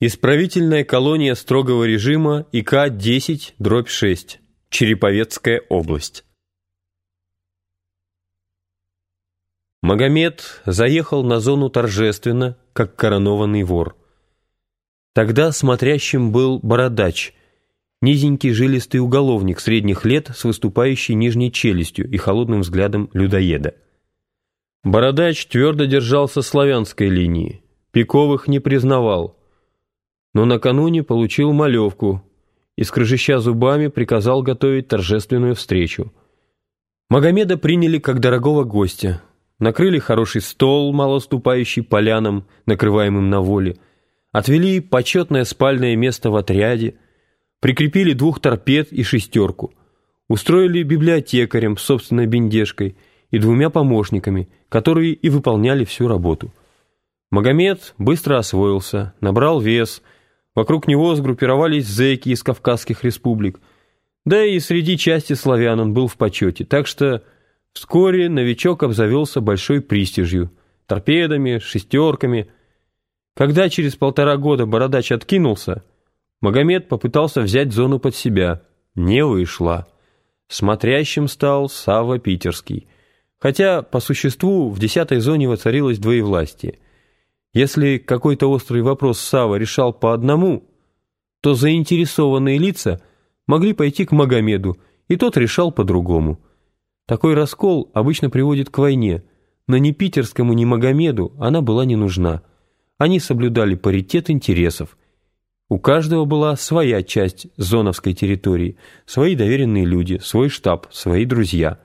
Исправительная колония строгого режима ИК-10, дробь 6, Череповецкая область. Магомед заехал на зону торжественно, как коронованный вор. Тогда смотрящим был бородач, низенький жилистый уголовник средних лет с выступающей нижней челюстью и холодным взглядом людоеда. Бородач твердо держался славянской линии, Пиковых не признавал – но накануне получил малевку и, скрыжища зубами, приказал готовить торжественную встречу. Магомеда приняли как дорогого гостя, накрыли хороший стол, мало ступающий полянам, накрываемым на воле, отвели почетное спальное место в отряде, прикрепили двух торпед и шестерку, устроили библиотекарем с собственной бендежкой и двумя помощниками, которые и выполняли всю работу. Магомед быстро освоился, набрал вес – Вокруг него сгруппировались зэки из Кавказских республик. Да и среди части славян он был в почете. Так что вскоре новичок обзавелся большой пристижью. Торпедами, шестерками. Когда через полтора года бородач откинулся, Магомед попытался взять зону под себя. Не вышла. Смотрящим стал Сава Питерский. Хотя, по существу, в десятой зоне воцарилось двоевластие. Если какой-то острый вопрос Сава решал по одному, то заинтересованные лица могли пойти к Магомеду, и тот решал по-другому. Такой раскол обычно приводит к войне, но ни питерскому, ни Магомеду она была не нужна. Они соблюдали паритет интересов. У каждого была своя часть зоновской территории, свои доверенные люди, свой штаб, свои друзья.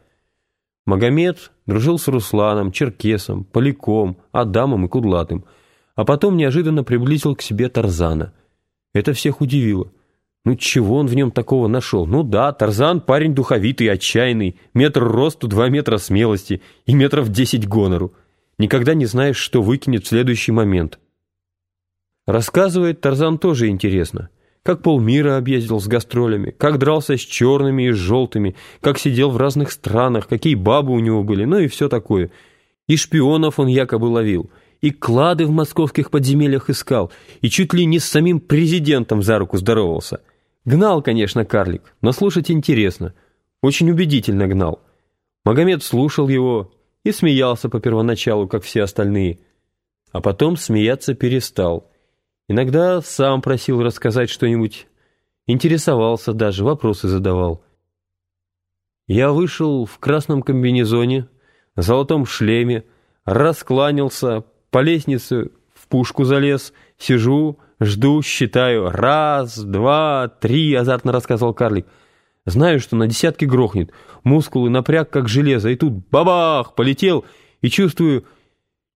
Магомед дружил с Русланом, Черкесом, Поляком, Адамом и Кудлатым – а потом неожиданно приблизил к себе Тарзана. Это всех удивило. Ну чего он в нем такого нашел? Ну да, Тарзан парень духовитый, отчаянный, метр росту, два метра смелости и метров десять гонору. Никогда не знаешь, что выкинет в следующий момент. Рассказывает Тарзан тоже интересно. Как полмира объездил с гастролями, как дрался с черными и с желтыми, как сидел в разных странах, какие бабы у него были, ну и все такое. И шпионов он якобы ловил – и клады в московских подземельях искал, и чуть ли не с самим президентом за руку здоровался. Гнал, конечно, карлик, но слушать интересно. Очень убедительно гнал. Магомед слушал его и смеялся по первоначалу, как все остальные. А потом смеяться перестал. Иногда сам просил рассказать что-нибудь. Интересовался даже, вопросы задавал. Я вышел в красном комбинезоне, золотом шлеме, раскланялся, по лестнице в пушку залез, сижу, жду, считаю. Раз, два, три, азартно рассказывал карлик. Знаю, что на десятки грохнет. Мускулы напряг, как железо. И тут бабах, полетел. И чувствую,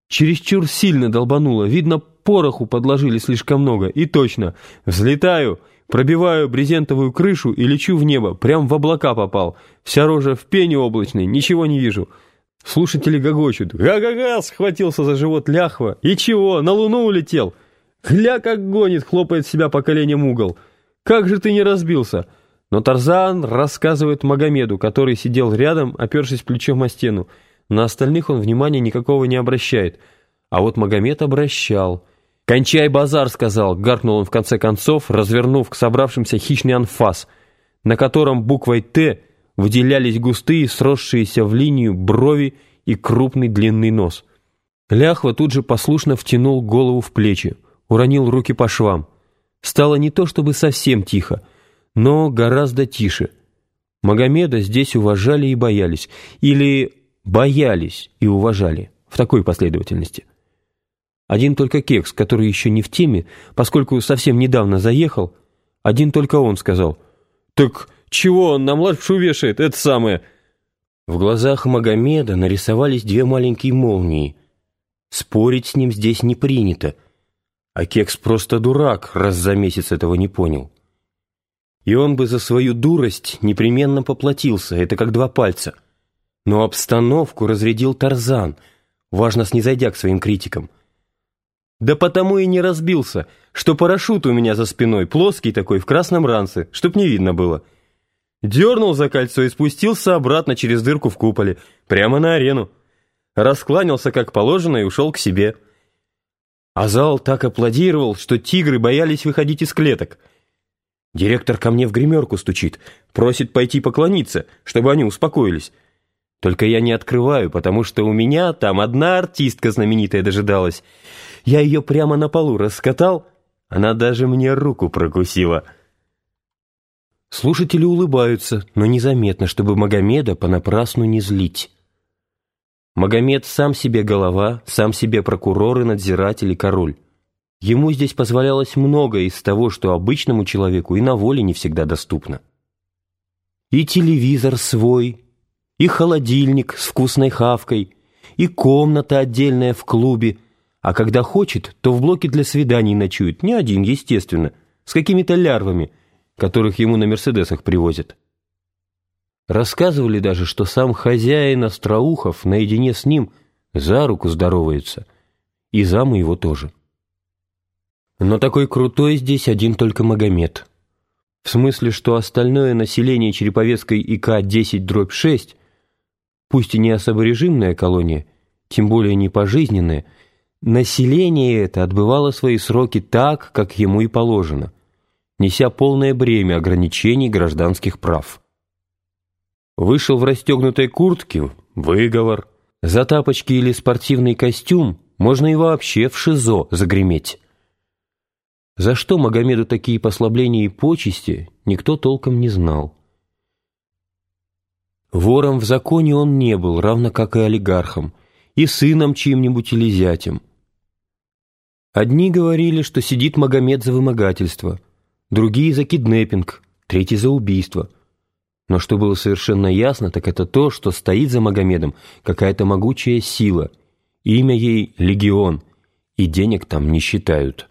чересчур сильно долбануло. Видно, пороху подложили слишком много. И точно, взлетаю, пробиваю брезентовую крышу и лечу в небо. Прям в облака попал. Вся рожа в пене облачной, ничего не вижу. Слушатели гогочут. «Га-га-га!» — схватился за живот ляхва. «И чего? На луну улетел!» «Гля, как гонит!» — хлопает себя по коленям угол. «Как же ты не разбился!» Но Тарзан рассказывает Магомеду, который сидел рядом, опершись плечом о стену. На остальных он внимания никакого не обращает. А вот Магомед обращал. «Кончай базар!» — сказал, гаркнул он в конце концов, развернув к собравшимся хищный анфас, на котором буквой «Т» выделялись густые, сросшиеся в линию брови и крупный длинный нос. Ляхва тут же послушно втянул голову в плечи, уронил руки по швам. Стало не то чтобы совсем тихо, но гораздо тише. Магомеда здесь уважали и боялись, или боялись и уважали, в такой последовательности. Один только Кекс, который еще не в теме, поскольку совсем недавно заехал, один только он сказал «Так чего он на младшу вешает, это самое?» В глазах Магомеда нарисовались две маленькие молнии. Спорить с ним здесь не принято. А Кекс просто дурак, раз за месяц этого не понял. И он бы за свою дурость непременно поплатился, это как два пальца. Но обстановку разрядил Тарзан, важно снизойдя к своим критикам. Да потому и не разбился, что парашют у меня за спиной, плоский такой, в красном ранце, чтоб не видно было. Дернул за кольцо и спустился обратно через дырку в куполе, прямо на арену. Раскланялся как положено и ушел к себе. А зал так аплодировал, что тигры боялись выходить из клеток. Директор ко мне в гримерку стучит, просит пойти поклониться, чтобы они успокоились. Только я не открываю, потому что у меня там одна артистка знаменитая дожидалась. Я ее прямо на полу раскатал, она даже мне руку прокусила. Слушатели улыбаются, но незаметно, чтобы Магомеда понапрасну не злить. Магомед сам себе голова, сам себе прокурор и надзиратель и король. Ему здесь позволялось многое из того, что обычному человеку и на воле не всегда доступно. И телевизор свой, и холодильник с вкусной хавкой, и комната отдельная в клубе, а когда хочет, то в блоке для свиданий ночует, не один, естественно, с какими-то лярвами, которых ему на «Мерседесах» привозят. Рассказывали даже, что сам хозяин Остроухов наедине с ним за руку здоровается, и заму его тоже. Но такой крутой здесь один только Магомед. В смысле, что остальное население Череповецкой ИК-10-6 пусть и не особорежимная колония, тем более не пожизненная, население это отбывало свои сроки так, как ему и положено, неся полное бремя ограничений гражданских прав. Вышел в расстегнутой куртке – выговор. За тапочки или спортивный костюм можно и вообще в ШИЗО загреметь. За что Магомеду такие послабления и почести, никто толком не знал. Вором в законе он не был, равно как и олигархом, и сыном чьим-нибудь или зятем. Одни говорили, что сидит Магомед за вымогательство, другие за киднеппинг, третий за убийство. Но что было совершенно ясно, так это то, что стоит за Магомедом какая-то могучая сила, имя ей «Легион», и денег там не считают.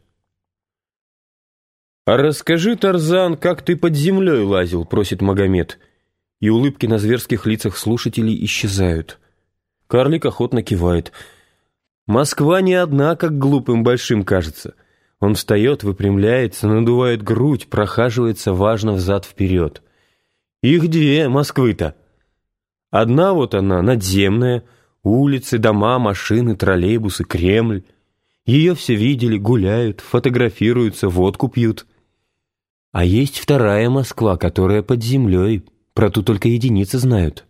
«А расскажи, Тарзан, как ты под землей лазил?» — просит Магомед — и улыбки на зверских лицах слушателей исчезают. Карлик охотно кивает. Москва не одна, как глупым большим кажется. Он встает, выпрямляется, надувает грудь, прохаживается важно взад-вперед. Их две Москвы-то. Одна вот она, надземная, улицы, дома, машины, троллейбусы, Кремль. Ее все видели, гуляют, фотографируются, водку пьют. А есть вторая Москва, которая под землей, про ту только единицы знают.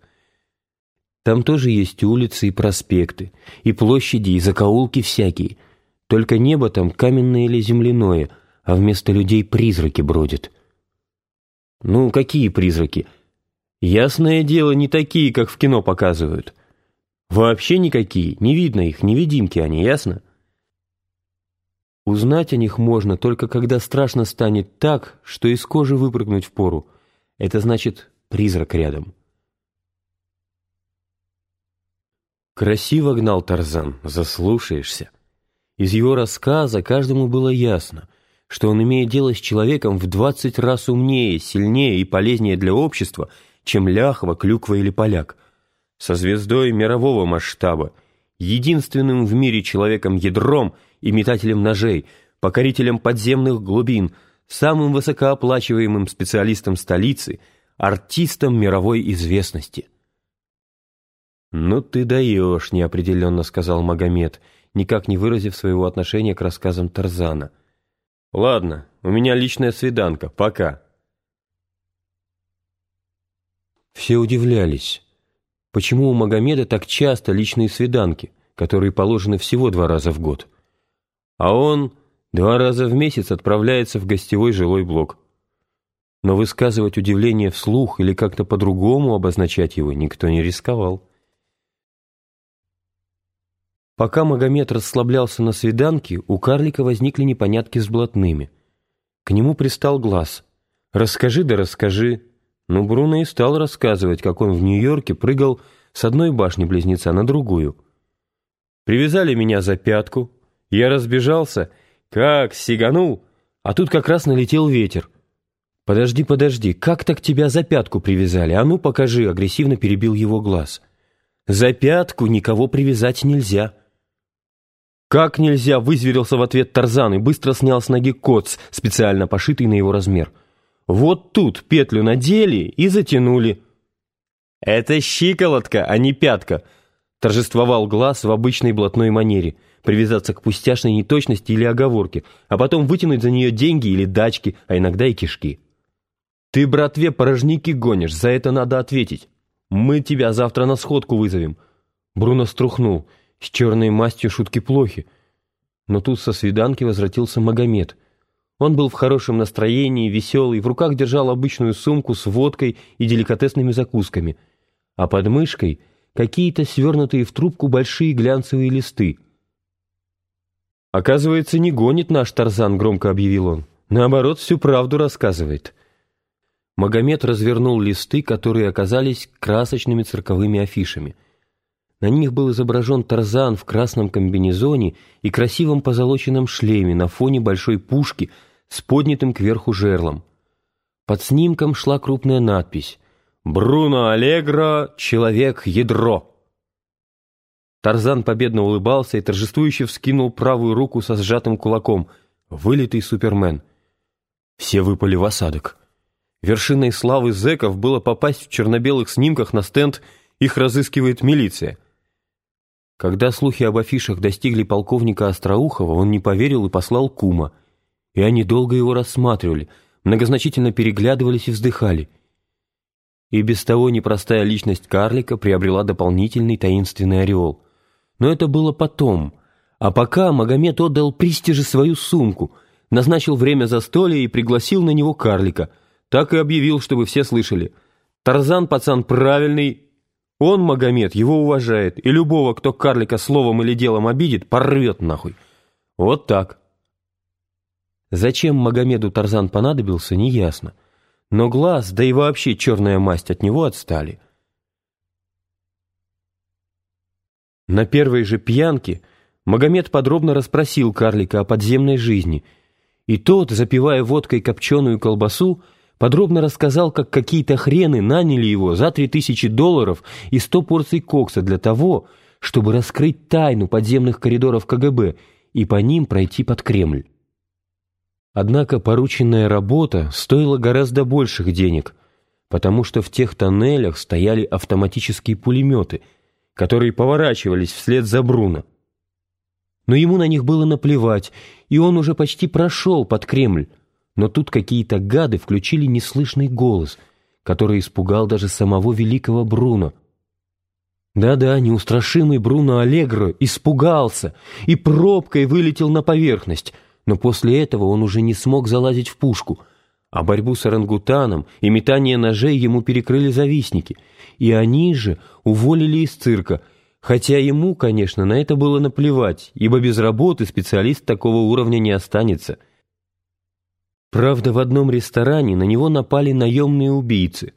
Там тоже есть улицы и проспекты, и площади, и закоулки всякие. Только небо там каменное или земляное, а вместо людей призраки бродят. Ну, какие призраки? Ясное дело, не такие, как в кино показывают. Вообще никакие, не видно их, невидимки они, ясно? Узнать о них можно только когда страшно станет так, что из кожи выпрыгнуть впору. Это значит, призрак рядом. Красиво гнал Тарзан, заслушаешься. Из его рассказа каждому было ясно, что он имеет дело с человеком в двадцать раз умнее, сильнее и полезнее для общества, чем Ляхова, Клюква или Поляк, со звездой мирового масштаба, единственным в мире человеком-ядром и метателем ножей, покорителем подземных глубин, самым высокооплачиваемым специалистом столицы – артистом мировой известности. «Ну ты даешь», — неопределенно сказал Магомед, никак не выразив своего отношения к рассказам Тарзана. «Ладно, у меня личная свиданка, пока». Все удивлялись, почему у Магомеда так часто личные свиданки, которые положены всего два раза в год. А он два раза в месяц отправляется в гостевой жилой блок но высказывать удивление вслух или как-то по-другому обозначать его никто не рисковал. Пока Магомед расслаблялся на свиданке, у карлика возникли непонятки с блатными. К нему пристал глаз. «Расскажи да расскажи». Но Бруно и стал рассказывать, как он в Нью-Йорке прыгал с одной башни-близнеца на другую. Привязали меня за пятку, я разбежался, как сиганул, а тут как раз налетел ветер. «Подожди, подожди, как так тебя за пятку привязали? А ну покажи!» — агрессивно перебил его глаз. «За пятку никого привязать нельзя». «Как нельзя?» — вызверился в ответ Тарзан и быстро снял с ноги коц, специально пошитый на его размер. «Вот тут петлю надели и затянули». «Это щиколотка, а не пятка», — торжествовал глаз в обычной блатной манере. привязаться к пустяшной неточности или оговорке, а потом вытянуть за нее деньги или дачки, а иногда и кишки. «Ты, братве, порожники гонишь, за это надо ответить. Мы тебя завтра на сходку вызовем». Бруно струхнул. С черной мастью шутки плохи. Но тут со свиданки возвратился Магомед. Он был в хорошем настроении, веселый, в руках держал обычную сумку с водкой и деликатесными закусками, а под мышкой какие-то свернутые в трубку большие глянцевые листы. «Оказывается, не гонит наш Тарзан», — громко объявил он. «Наоборот, всю правду рассказывает». Магомед развернул листы, которые оказались красочными цирковыми афишами. На них был изображен Тарзан в красном комбинезоне и красивом позолоченном шлеме на фоне большой пушки с поднятым кверху жерлом. Под снимком шла крупная надпись «Бруно Аллегро, человек-ядро». Тарзан победно улыбался и торжествующе вскинул правую руку со сжатым кулаком. Вылитый супермен. Все выпали в осадок. Вершиной славы зэков было попасть в черно-белых снимках на стенд «Их разыскивает милиция». Когда слухи об афишах достигли полковника Остроухова, он не поверил и послал кума. И они долго его рассматривали, многозначительно переглядывались и вздыхали. И без того непростая личность карлика приобрела дополнительный таинственный ореол. Но это было потом. А пока Магомед отдал Пристиже свою сумку, назначил время застолья и пригласил на него карлика – так и объявил, чтобы все слышали. Тарзан пацан правильный, он, Магомед, его уважает, и любого, кто карлика словом или делом обидит, порвет нахуй. Вот так. Зачем Магомеду Тарзан понадобился, неясно. Но глаз, да и вообще черная масть от него отстали. На первой же пьянке Магомед подробно расспросил карлика о подземной жизни, и тот, запивая водкой копченую колбасу, Подробно рассказал, как какие-то хрены наняли его за три тысячи долларов и сто порций кокса для того, чтобы раскрыть тайну подземных коридоров КГБ и по ним пройти под Кремль. Однако порученная работа стоила гораздо больших денег, потому что в тех тоннелях стояли автоматические пулеметы, которые поворачивались вслед за Бруно. Но ему на них было наплевать, и он уже почти прошел под Кремль, но тут какие-то гады включили неслышный голос, который испугал даже самого великого Бруно. Да-да, неустрашимый Бруно Аллегро испугался и пробкой вылетел на поверхность, но после этого он уже не смог залазить в пушку, а борьбу с орангутаном и метание ножей ему перекрыли завистники, и они же уволили из цирка, хотя ему, конечно, на это было наплевать, ибо без работы специалист такого уровня не останется – Правда, в одном ресторане на него напали наемные убийцы.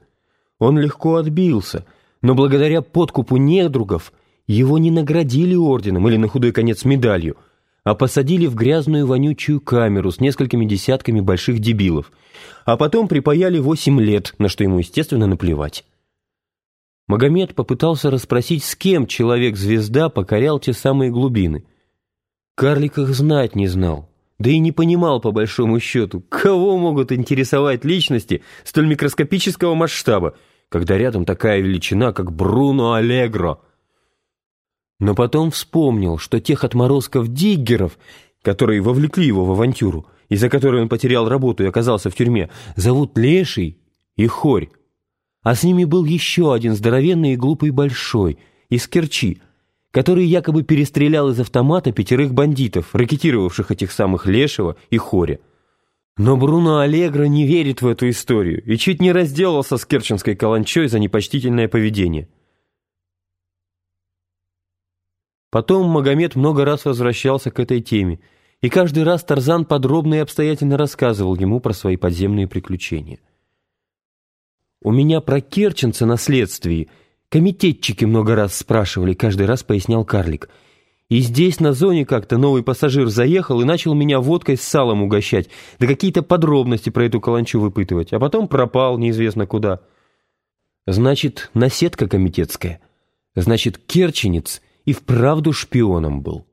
Он легко отбился, но благодаря подкупу недругов его не наградили орденом или на худой конец медалью, а посадили в грязную вонючую камеру с несколькими десятками больших дебилов, а потом припаяли восемь лет, на что ему, естественно, наплевать. Магомед попытался расспросить, с кем человек-звезда покорял те самые глубины. Карлик их знать не знал да и не понимал по большому счету, кого могут интересовать личности столь микроскопического масштаба, когда рядом такая величина, как Бруно Аллегро. Но потом вспомнил, что тех отморозков-диггеров, которые вовлекли его в авантюру, из-за которой он потерял работу и оказался в тюрьме, зовут Леший и Хорь. А с ними был еще один здоровенный и глупый большой, из Керчи, который якобы перестрелял из автомата пятерых бандитов, ракетировавших этих самых Лешего и Хоря. Но Бруно Аллегро не верит в эту историю и чуть не разделался с керченской каланчой за непочтительное поведение. Потом Магомед много раз возвращался к этой теме, и каждый раз Тарзан подробно и обстоятельно рассказывал ему про свои подземные приключения. «У меня про керченца на следствии – Комитетчики много раз спрашивали, каждый раз пояснял карлик. И здесь на зоне как-то новый пассажир заехал и начал меня водкой с салом угощать, да какие-то подробности про эту каланчу выпытывать, а потом пропал неизвестно куда. Значит, наседка комитетская. Значит, керченец и вправду шпионом был.